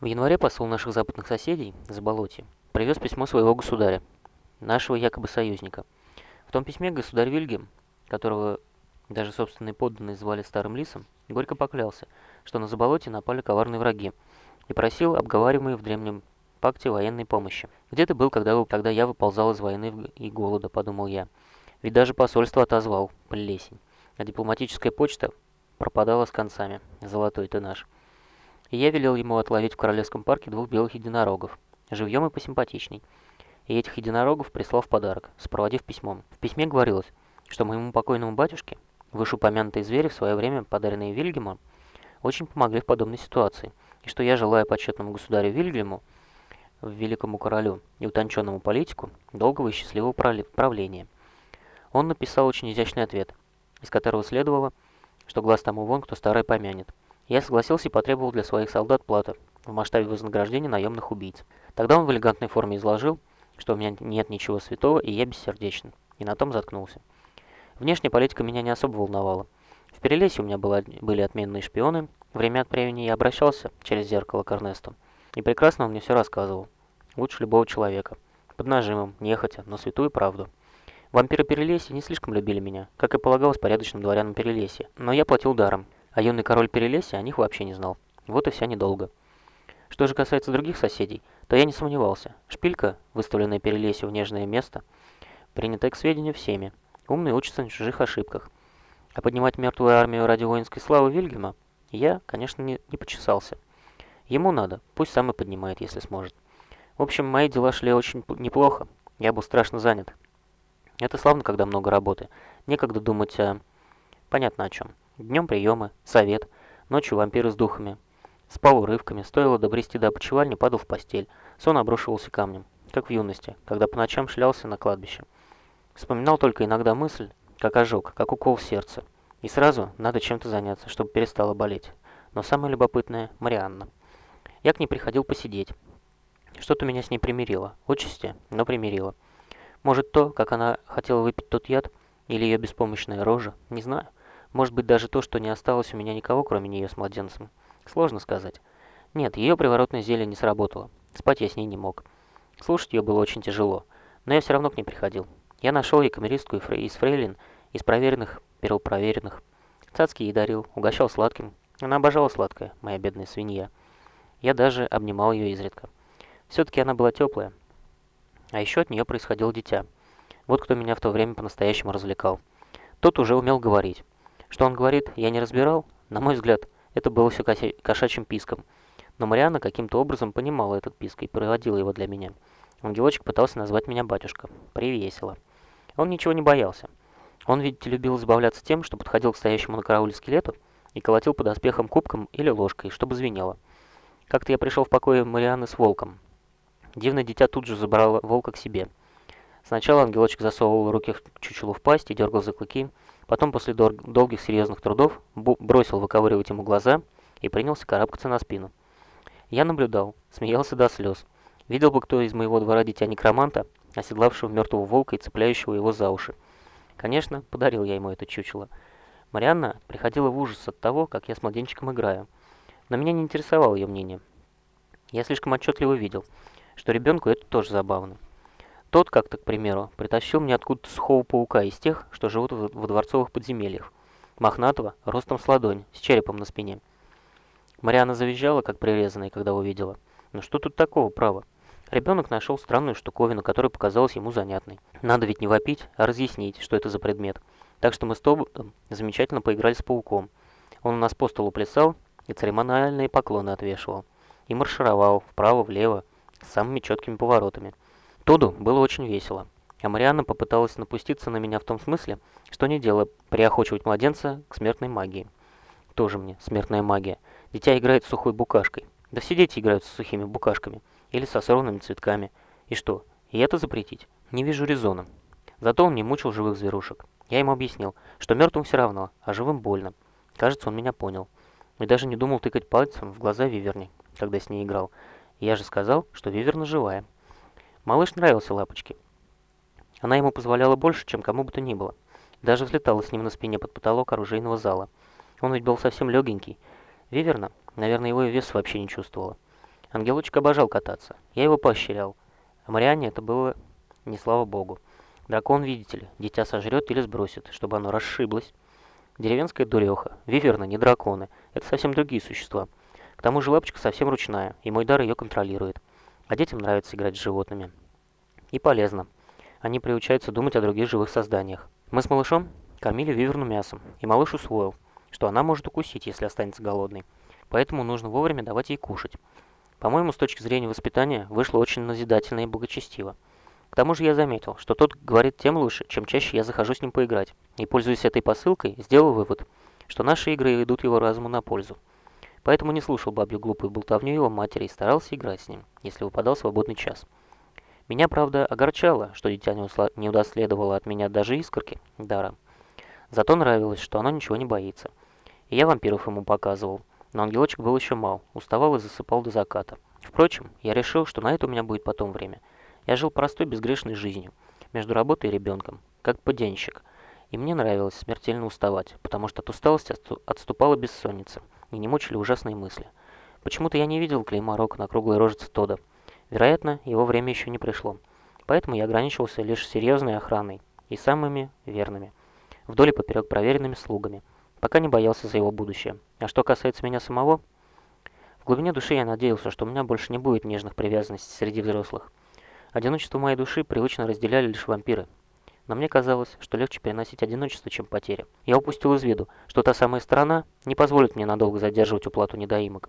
В январе посол наших западных соседей, Заболотье, привез письмо своего государя, нашего якобы союзника. В том письме государь Вильгельм, которого даже собственные подданные звали Старым Лисом, горько поклялся, что на Заболотье напали коварные враги, и просил обговариваемые в древнем пакте военной помощи. «Где ты был, когда, когда я выползал из войны и голода?» – подумал я. Ведь даже посольство отозвал, плесень. А дипломатическая почта пропадала с концами. Золотой ты наш. И я велел ему отловить в Королевском парке двух белых единорогов, живьем и посимпатичней. И этих единорогов прислал в подарок, сопроводив письмом. В письме говорилось, что моему покойному батюшке вышеупомянутые звери, в свое время подаренные Вильгельмом, очень помогли в подобной ситуации, и что я желаю почетному государю Вильгельму, великому королю и утонченному политику, долгого и счастливого правления. Он написал очень изящный ответ, из которого следовало, что глаз тому вон, кто старый помянет. Я согласился и потребовал для своих солдат платы в масштабе вознаграждения наемных убийц. Тогда он в элегантной форме изложил, что у меня нет ничего святого и я бессердечен, и на том заткнулся. Внешняя политика меня не особо волновала. В Перелесе у меня было, были отменные шпионы, время от времени я обращался через зеркало к Эрнесту, и прекрасно он мне все рассказывал. Лучше любого человека. Под нажимом, нехотя, но святую правду. Вампиры Перелесья не слишком любили меня, как и полагалось порядочным дворянам Перелесья, но я платил даром, а юный король Перелесья о них вообще не знал. Вот и вся недолго. Что же касается других соседей, то я не сомневался. Шпилька, выставленная Перелесью в нежное место, принятая к сведению всеми. Умные учатся на чужих ошибках. А поднимать мертвую армию ради воинской славы Вильгельма я, конечно, не, не почесался. Ему надо, пусть сам и поднимает, если сможет. В общем, мои дела шли очень неплохо, я был страшно занят. Это славно, когда много работы. Некогда думать о... Понятно о чем. Днем приемы, совет, ночью вампиры с духами. Спал урывками, стоило добрести до опочивальни, падал в постель. Сон обрушивался камнем, как в юности, когда по ночам шлялся на кладбище. Вспоминал только иногда мысль, как ожог, как укол в сердце. И сразу надо чем-то заняться, чтобы перестало болеть. Но самое любопытное – Марианна. Я к ней приходил посидеть. Что-то меня с ней примирило. Отчасти, но примирило. Может то, как она хотела выпить тот яд, или ее беспомощная рожа, не знаю. Может быть даже то, что не осталось у меня никого, кроме нее с младенцем. Сложно сказать. Нет, ее приворотное зелье не сработало. Спать я с ней не мог. Слушать ее было очень тяжело. Но я все равно к ней приходил. Я нашел ей камеристку из фрейлин, из проверенных, первопроверенных. Цацки ей дарил, угощал сладким. Она обожала сладкое, моя бедная свинья. Я даже обнимал ее изредка. Все-таки она была теплая, а еще от нее происходило дитя. Вот кто меня в то время по-настоящему развлекал. Тот уже умел говорить. Что он говорит, я не разбирал. На мой взгляд, это было все кошачьим писком. Но Марианна каким-то образом понимала этот писк и проводила его для меня. Ангелочек пытался назвать меня батюшка. Привесело. Он ничего не боялся. Он, видите, любил избавляться тем, что подходил к стоящему на карауле скелету и колотил под оспехом кубком или ложкой, чтобы звенело. Как-то я пришел в покое Марианны с волком. Дивное дитя тут же забрало волка к себе. Сначала ангелочек засовывал руки чучелу в пасть и дергал за клыки, потом после дол долгих серьезных трудов бросил выковыривать ему глаза и принялся карабкаться на спину. Я наблюдал, смеялся до слез. Видел бы кто из моего двора дитя-некроманта, оседлавшего мертвого волка и цепляющего его за уши. Конечно, подарил я ему это чучело. Марианна приходила в ужас от того, как я с младенчиком играю. Но меня не интересовало ее мнение. Я слишком отчетливо видел – что ребенку это тоже забавно. Тот как-то, к примеру, притащил мне откуда-то сухого паука из тех, что живут во дворцовых подземельях. Мохнатого, ростом с ладонь, с черепом на спине. Мариана завизжала, как прирезанная, когда увидела. Ну что тут такого, право? Ребенок нашел странную штуковину, которая показалась ему занятной. Надо ведь не вопить, а разъяснить, что это за предмет. Так что мы с Тобом замечательно поиграли с пауком. Он у нас по столу плясал и церемониальные поклоны отвешивал. И маршировал вправо-влево, с самыми четкими поворотами. Тоду было очень весело, а Марианна попыталась напуститься на меня в том смысле, что не дело приохочивать младенца к смертной магии. Тоже мне смертная магия. Дитя играет с сухой букашкой. Да все дети играют с сухими букашками. Или со сорванными цветками. И что, и это запретить? Не вижу резона. Зато он не мучил живых зверушек. Я ему объяснил, что мертвым все равно, а живым больно. Кажется, он меня понял. И даже не думал тыкать пальцем в глаза Виверни, когда с ней играл. Я же сказал, что Виверна живая. Малыш нравился Лапочке. Она ему позволяла больше, чем кому бы то ни было. Даже взлетала с ним на спине под потолок оружейного зала. Он ведь был совсем легенький. Виверна, наверное, его вес вообще не чувствовала. Ангелочек обожал кататься. Я его поощрял. А Марианне это было не слава богу. Дракон, видите ли, дитя сожрет или сбросит, чтобы оно расшиблось. Деревенская дуреха. Виверны, не драконы. Это совсем другие существа. К тому же лапочка совсем ручная, и мой дар ее контролирует. А детям нравится играть с животными. И полезно. Они приучаются думать о других живых созданиях. Мы с малышом кормили виверну мясом, и малыш усвоил, что она может укусить, если останется голодной. Поэтому нужно вовремя давать ей кушать. По-моему, с точки зрения воспитания, вышло очень назидательно и благочестиво. К тому же я заметил, что тот говорит тем лучше, чем чаще я захожу с ним поиграть. И, пользуясь этой посылкой, сделал вывод, что наши игры идут его разуму на пользу. Поэтому не слушал бабью глупую болтовню его матери и старался играть с ним, если выпадал свободный час. Меня, правда, огорчало, что дитя не, усла... не удоследовало от меня даже искорки дара. Зато нравилось, что оно ничего не боится. И я вампиров ему показывал. Но ангелочек был еще мал, уставал и засыпал до заката. Впрочем, я решил, что на это у меня будет потом время. Я жил простой, безгрешной жизнью, между работой и ребенком, как поденщик. И мне нравилось смертельно уставать, потому что от усталости отступала бессонница, и не мучили ужасные мысли. Почему-то я не видел клейма рока на круглой рожице Тода. Вероятно, его время еще не пришло. Поэтому я ограничивался лишь серьезной охраной и самыми верными, вдоль и поперек проверенными слугами, пока не боялся за его будущее. А что касается меня самого, в глубине души я надеялся, что у меня больше не будет нежных привязанностей среди взрослых. Одиночество моей души привычно разделяли лишь вампиры. Но мне казалось, что легче переносить одиночество, чем потеря. Я упустил из виду, что та самая сторона не позволит мне надолго задерживать уплату недоимок.